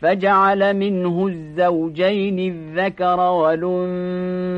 فجعل منه الزوجين الذكر والأنثى